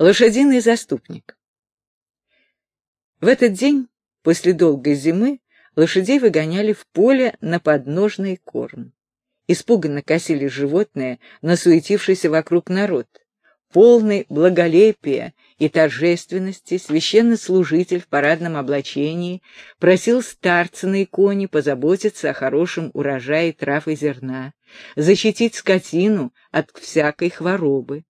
Лошадиный заступник. В этот день, после долгой зимы, лошадей выгоняли в поле на подножный корм. Испуганно косили животные, насуетившийся вокруг народ. Полный благолепия и торжественности священнослужитель в парадном облачении просил старца на иконе позаботиться о хорошем урожае трав и зерна, защитить скотину от всякой хворобы.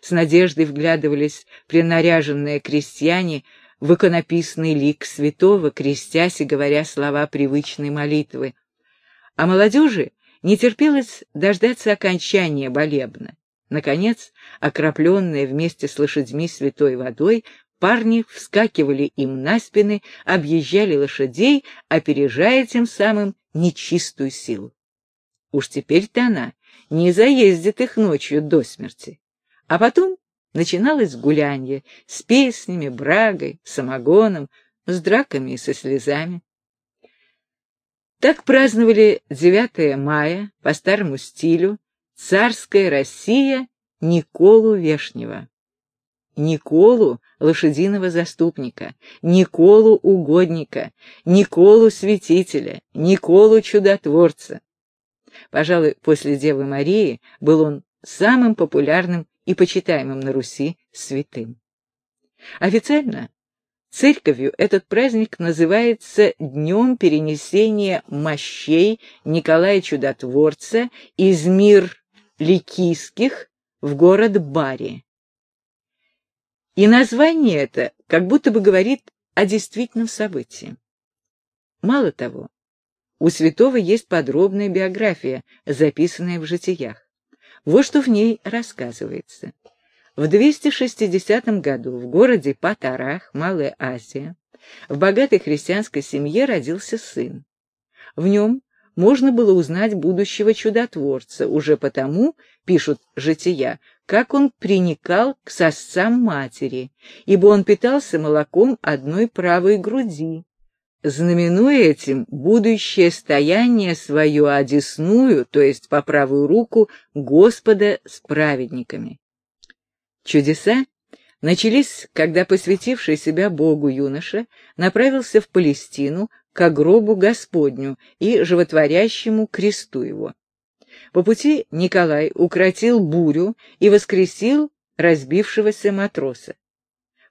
С надеждой вглядывались принаряженные крестьяне в иконописный лик святого, крестясь и говоря слова привычной молитвы. А молодежи не терпелось дождаться окончания болебна. Наконец, окропленные вместе с лошадьми святой водой, парни вскакивали им на спины, объезжали лошадей, опережая тем самым нечистую силу. Уж теперь-то она не заездит их ночью до смерти. А потом начиналось гулянье с песнями, брагой, самогоном, с драками и со слезами. Так праздновали 9 мая по старому стилю царская Россия Николу Вешнего. Николу лошадиного заступника, Николу угодника, Николу святителя, Николу чудотворца. Пожалуй, после Девы Марии был он самым популярным и почитаемым на Руси святым. Официально церковью этот праздник называется Днем перенесения мощей Николая Чудотворца из мир ликийских в город Бари. И название это как будто бы говорит о действительном событии. Мало того, у святого есть подробная биография, записанная в житиях. Вот что в ней рассказывается. В 260 году в городе Патарах, Малая Азия, в богатой христианской семье родился сын. В нем можно было узнать будущего чудотворца, уже потому, пишут жития, как он приникал к сосцам матери, ибо он питался молоком одной правой груди, знаменуя этим будущее стояние свое одесную, то есть по правую руку, Господа с праведниками. Чудеса начались, когда посвятивший себя Богу юноша направился в Палестину к гробу Господню и животворящему кресту его. По пути Николай укротил бурю и воскресил разбившегося матроса.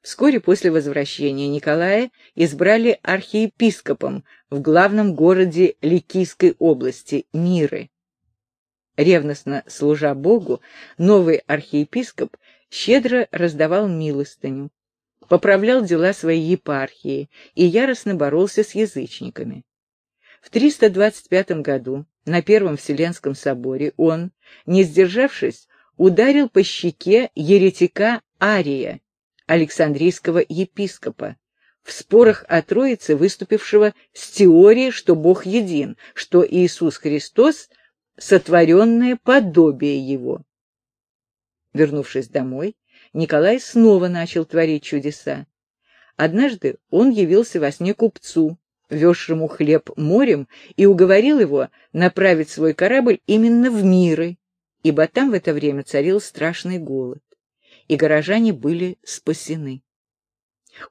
Вскоре после возвращения Николая избрали архиепископом в главном городе Ликийской области Миры. Ревностно служа Богу, новый архиепископ щедро раздавал милостыню, поправлял дела своей епархии и яростно боролся с язычниками. В 325 году на Первом Вселенском соборе он, не сдержавшись, ударил по щеке еретика Ария, Александрийского епископа, в спорах о Троице, выступившего с теорией, что Бог един, что Иисус Христос — сотворенное подобие Его. Вернувшись домой, Николай снова начал творить чудеса. Однажды он явился во сне купцу, везшему хлеб морем, и уговорил его направить свой корабль именно в Миры, ибо там в это время царил страшный голод и горожане были спасены.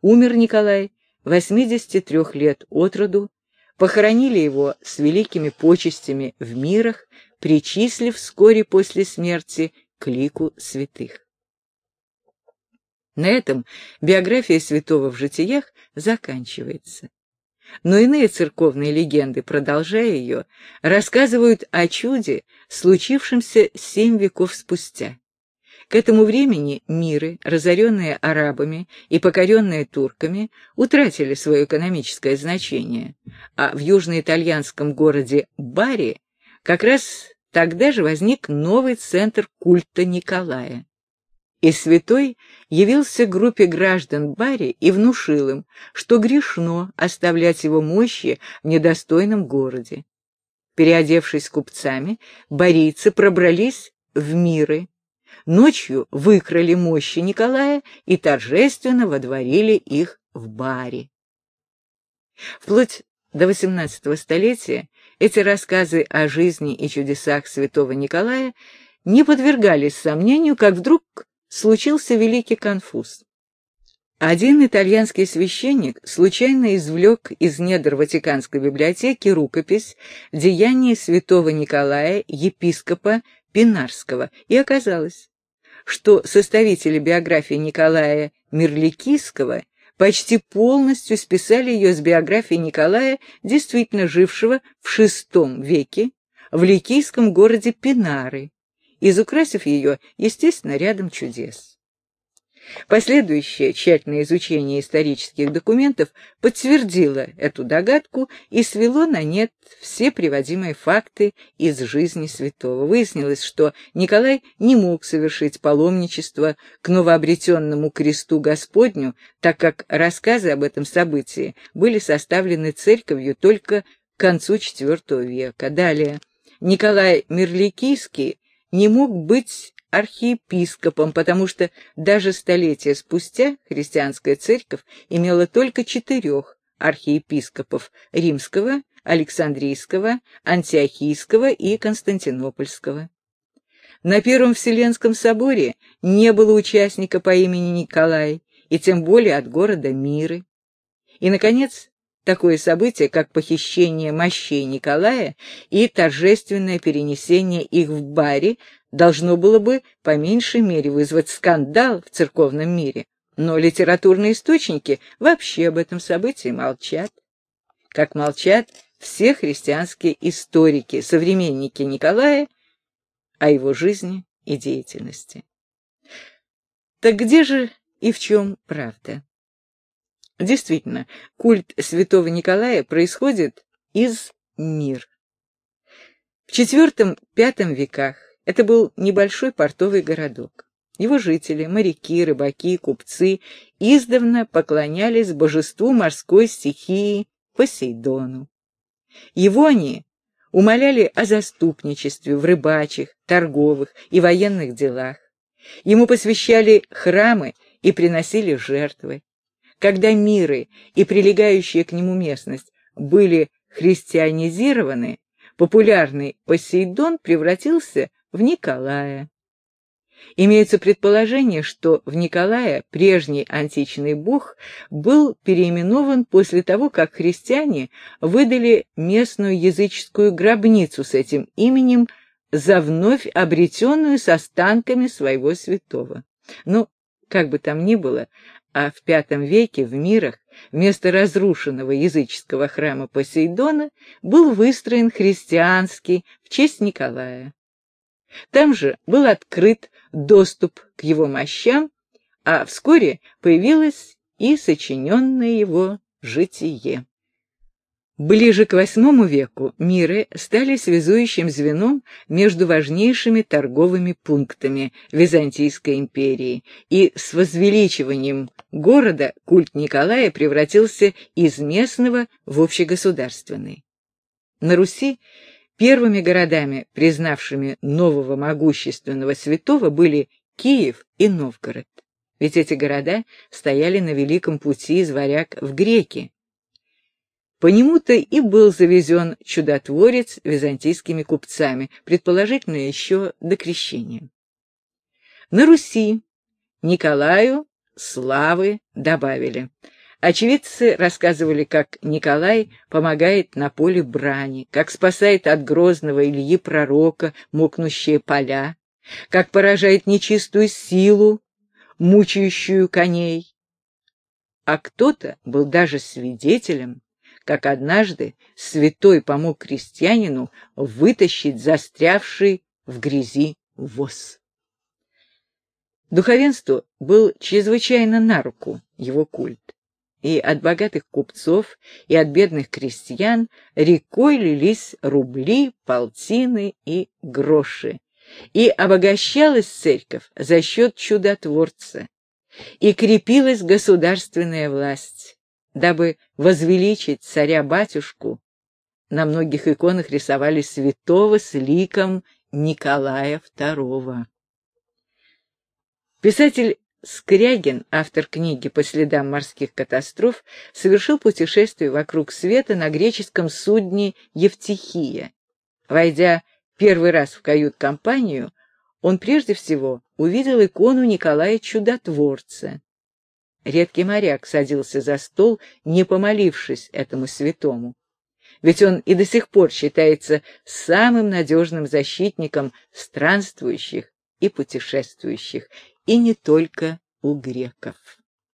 Умер Николай 83 лет от роду, похоронили его с великими почестями в мирах, причислив вскоре после смерти к лику святых. На этом биография святого в житиях заканчивается. Но иные церковные легенды, продолжая ее, рассказывают о чуде, случившемся семь веков спустя. К этому времени миры, разоренные арабами и покоренные турками, утратили свое экономическое значение, а в южноитальянском городе Бари как раз тогда же возник новый центр культа Николая. И святой явился группе граждан Бари и внушил им, что грешно оставлять его мощи в недостойном городе. Переодевшись купцами, барийцы пробрались в миры, ночью выкрали мощи Николая и торжественно водворили их в баре. Вплоть до XVIII столетия эти рассказы о жизни и чудесах святого Николая не подвергались сомнению, как вдруг случился великий конфуз. Один итальянский священник случайно извлек из недр Ватиканской библиотеки рукопись «Деяния святого Николая, епископа Пинарского», и оказалось, что составители биографии Николая Мирликийского почти полностью списали ее с биографии Николая, действительно жившего в VI веке в ликийском городе Пинары, изукрасив ее, естественно, рядом чудес. Последующее тщательное изучение исторических документов подтвердило эту догадку и свело на нет все приводимые факты из жизни святого. Выяснилось, что Николай не мог совершить паломничество к новообретенному кресту Господню, так как рассказы об этом событии были составлены церковью только к концу IV века. Далее, Николай Мирликийский не мог быть архиепископом, потому что даже столетия спустя христианская церковь имела только четырех архиепископов – римского, Александрийского, Антиохийского и Константинопольского. На Первом Вселенском соборе не было участника по имени Николай, и тем более от города Миры. И, наконец, такое событие, как похищение мощей Николая и торжественное перенесение их в баре должно было бы по меньшей мере вызвать скандал в церковном мире, но литературные источники вообще об этом событии молчат. Как молчат все христианские историки, современники Николая, о его жизни и деятельности. Так где же и в чем правда? Действительно, культ святого Николая происходит из мир. В IV-V веках это был небольшой портовый городок. Его жители, моряки, рыбаки, купцы, издавна поклонялись божеству морской стихии Посейдону. Его они умоляли о заступничестве в рыбачьих, торговых и военных делах. Ему посвящали храмы и приносили жертвы. Когда миры и прилегающая к нему местность были христианизированы, популярный Посейдон превратился в Николая. Имеется предположение, что в Николая прежний античный бог был переименован после того, как христиане выдали местную языческую гробницу с этим именем за вновь обретенную с останками своего святого. Но, как бы там ни было, а в V веке в мирах вместо разрушенного языческого храма Посейдона был выстроен христианский в честь Николая. Там же был открыт доступ к его мощам, а вскоре появилось и сочиненное его житие. Ближе к VIII веку миры стали связующим звеном между важнейшими торговыми пунктами Византийской империи, и с возвеличиванием города культ Николая превратился из местного в общегосударственный. На Руси Первыми городами, признавшими нового могущественного святого, были Киев и Новгород. Ведь эти города стояли на великом пути из варяг в греки. По нему-то и был завезен чудотворец византийскими купцами, предположительно еще до крещения. На Руси Николаю славы добавили. Очевидцы рассказывали, как Николай помогает на поле брани, как спасает от грозного Ильи пророка мокнущие поля, как поражает нечистую силу, мучающую коней. А кто-то был даже свидетелем, как однажды святой помог крестьянину вытащить застрявший в грязи воз. Духовенству был чрезвычайно на руку его культ и от богатых купцов, и от бедных крестьян рекой лились рубли, полтины и гроши. И обогащалась церковь за счет чудотворца, и крепилась государственная власть, дабы возвеличить царя-батюшку. На многих иконах рисовали святого с ликом Николая II. Писатель Скрягин, автор книги «По следам морских катастроф», совершил путешествие вокруг света на греческом судне «Евтихия». Войдя первый раз в кают-компанию, он прежде всего увидел икону Николая Чудотворца. Редкий моряк садился за стол, не помолившись этому святому. Ведь он и до сих пор считается самым надежным защитником странствующих и путешествующих, и не только у греков.